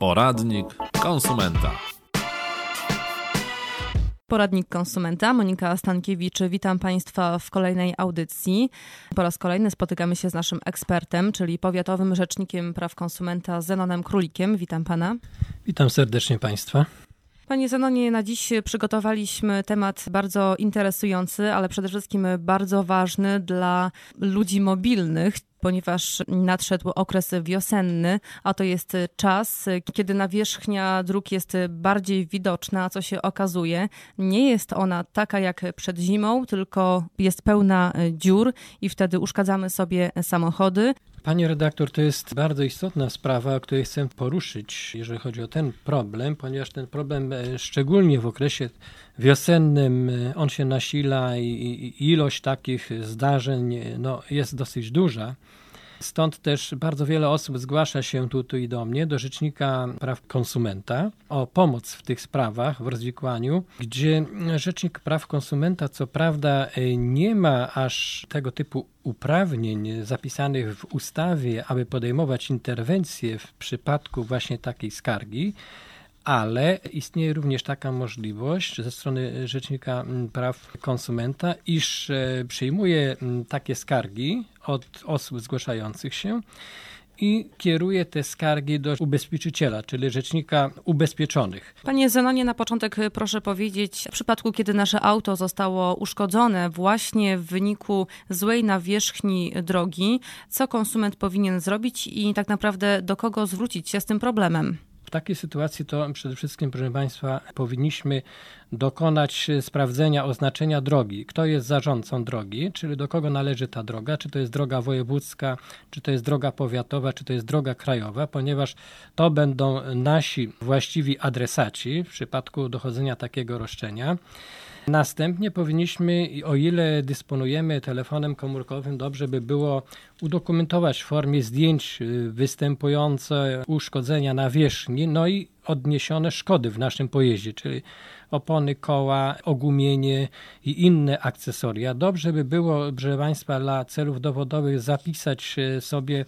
Poradnik konsumenta. Poradnik konsumenta, Monika Stankiewicz. Witam Państwa w kolejnej audycji. Po raz kolejny spotykamy się z naszym ekspertem, czyli powiatowym rzecznikiem praw konsumenta Zenonem Królikiem. Witam Pana. Witam serdecznie Państwa. Panie Zenonie, na dziś przygotowaliśmy temat bardzo interesujący, ale przede wszystkim bardzo ważny dla ludzi mobilnych, ponieważ nadszedł okres wiosenny, a to jest czas, kiedy nawierzchnia dróg jest bardziej widoczna, a co się okazuje, nie jest ona taka jak przed zimą, tylko jest pełna dziur i wtedy uszkadzamy sobie samochody. Panie redaktor, to jest bardzo istotna sprawa, której chcę poruszyć, jeżeli chodzi o ten problem, ponieważ ten problem, e, szczególnie w okresie wiosennym, e, on się nasila i ilość takich zdarzeń no, jest dosyć duża. Stąd też bardzo wiele osób zgłasza się tutaj do mnie, do Rzecznika Praw Konsumenta, o pomoc w tych sprawach, w rozwikłaniu, gdzie Rzecznik Praw Konsumenta, co prawda, nie ma aż tego typu uprawnień zapisanych w ustawie, aby podejmować interwencje w przypadku właśnie takiej skargi, ale istnieje również taka możliwość ze strony Rzecznika Praw Konsumenta, iż e, przyjmuje takie skargi od osób zgłaszających się i kieruje te skargi do ubezpieczyciela, czyli rzecznika ubezpieczonych. Panie Zenonie, na początek proszę powiedzieć, w przypadku kiedy nasze auto zostało uszkodzone właśnie w wyniku złej nawierzchni drogi, co konsument powinien zrobić i tak naprawdę do kogo zwrócić się z tym problemem? W takiej sytuacji to przede wszystkim, proszę Państwa, powinniśmy dokonać sprawdzenia oznaczenia drogi. Kto jest zarządcą drogi, czyli do kogo należy ta droga, czy to jest droga wojewódzka, czy to jest droga powiatowa, czy to jest droga krajowa, ponieważ to będą nasi właściwi adresaci w przypadku dochodzenia takiego roszczenia. Następnie powinniśmy, o ile dysponujemy telefonem komórkowym, dobrze by było udokumentować w formie zdjęć y, występujące uszkodzenia nawierzchni, no i odniesione szkody w naszym pojeździe, czyli opony koła, ogumienie i inne akcesoria. Dobrze by było, proszę Państwa, dla celów dowodowych zapisać y, sobie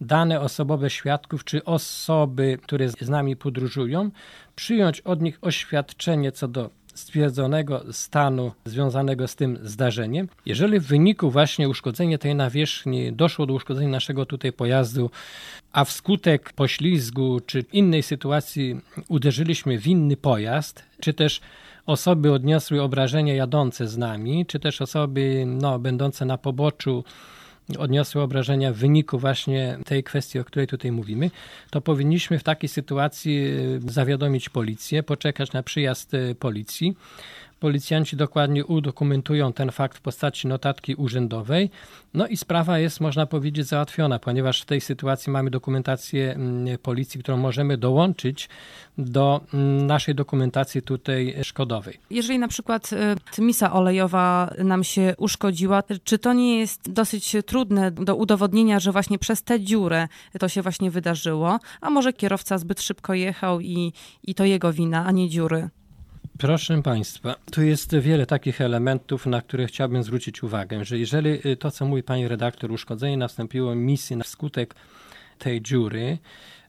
dane osobowe świadków czy osoby, które z nami podróżują, przyjąć od nich oświadczenie co do stwierdzonego stanu związanego z tym zdarzeniem. Jeżeli w wyniku właśnie uszkodzenia tej nawierzchni doszło do uszkodzenia naszego tutaj pojazdu, a wskutek poślizgu czy innej sytuacji uderzyliśmy w inny pojazd, czy też osoby odniosły obrażenia jadące z nami, czy też osoby no, będące na poboczu odniosły obrażenia w wyniku właśnie tej kwestii, o której tutaj mówimy, to powinniśmy w takiej sytuacji e, zawiadomić policję, poczekać na przyjazd e, policji. Policjanci dokładnie udokumentują ten fakt w postaci notatki urzędowej. No i sprawa jest, można powiedzieć, załatwiona, ponieważ w tej sytuacji mamy dokumentację mm, policji, którą możemy dołączyć do mm, naszej dokumentacji tutaj szkodowej. Jeżeli na przykład y, misa olejowa nam się uszkodziła, czy to nie jest dosyć trudne do udowodnienia, że właśnie przez tę dziurę to się właśnie wydarzyło, a może kierowca zbyt szybko jechał i, i to jego wina, a nie dziury? Proszę Państwa, tu jest wiele takich elementów, na które chciałbym zwrócić uwagę, że jeżeli y, to, co mówi Pani redaktor, uszkodzenie nastąpiło misji na skutek tej dziury,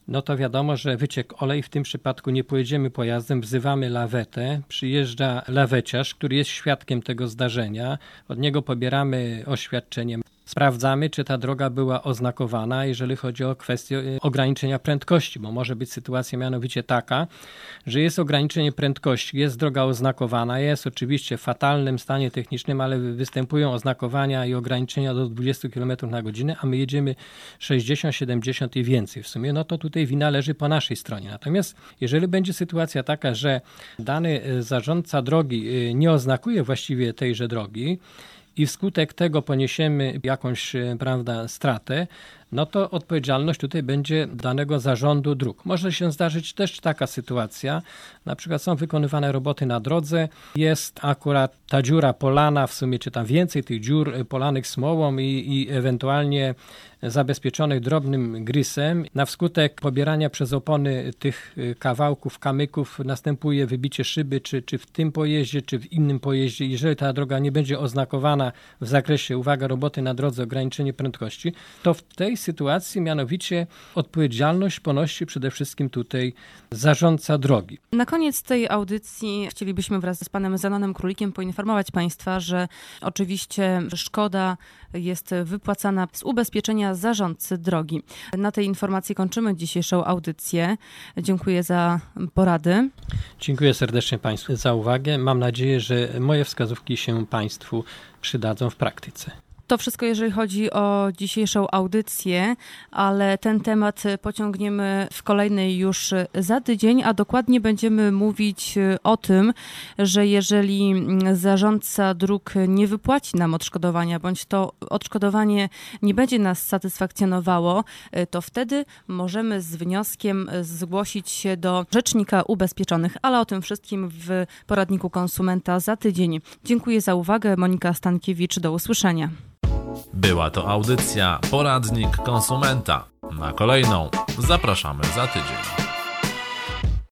no to wiadomo, że wyciek olej w tym przypadku nie pojedziemy pojazdem, wzywamy lawetę, przyjeżdża laweciarz, który jest świadkiem tego zdarzenia, od niego pobieramy oświadczenie Sprawdzamy, czy ta droga była oznakowana, jeżeli chodzi o kwestię y, ograniczenia prędkości, bo może być sytuacja mianowicie taka, że jest ograniczenie prędkości, jest droga oznakowana, jest oczywiście w fatalnym stanie technicznym, ale występują oznakowania i ograniczenia do 20 km na godzinę, a my jedziemy 60, 70 i więcej w sumie, no to tutaj wina leży po naszej stronie. Natomiast jeżeli będzie sytuacja taka, że dany y, zarządca drogi y, nie oznakuje właściwie tejże drogi, i wskutek tego poniesiemy jakąś e, prawda, stratę, no to odpowiedzialność tutaj będzie danego zarządu dróg. Może się zdarzyć też taka sytuacja, na przykład są wykonywane roboty na drodze, jest akurat ta dziura polana, w sumie czy tam więcej tych dziur polanych smołą i, i ewentualnie zabezpieczonych drobnym grysem. Na wskutek pobierania przez opony tych kawałków, kamyków następuje wybicie szyby, czy, czy w tym pojeździe, czy w innym pojeździe. Jeżeli ta droga nie będzie oznakowana w zakresie, uwaga, roboty na drodze, ograniczenie prędkości, to w tej sytuacji, mianowicie odpowiedzialność ponosi przede wszystkim tutaj zarządca drogi. Na koniec tej audycji chcielibyśmy wraz z panem Zanonem Królikiem poinformować państwa, że oczywiście szkoda jest wypłacana z ubezpieczenia zarządcy drogi. Na tej informacji kończymy dzisiejszą audycję. Dziękuję za porady. Dziękuję serdecznie Państwu za uwagę. Mam nadzieję, że moje wskazówki się Państwu przydadzą w praktyce. To wszystko, jeżeli chodzi o dzisiejszą audycję, ale ten temat pociągniemy w kolejnej już za tydzień, a dokładnie będziemy mówić o tym, że jeżeli zarządca dróg nie wypłaci nam odszkodowania, bądź to odszkodowanie nie będzie nas satysfakcjonowało, to wtedy możemy z wnioskiem zgłosić się do Rzecznika Ubezpieczonych, ale o tym wszystkim w poradniku konsumenta za tydzień. Dziękuję za uwagę. Monika Stankiewicz, do usłyszenia. Była to audycja Poradnik Konsumenta. Na kolejną zapraszamy za tydzień.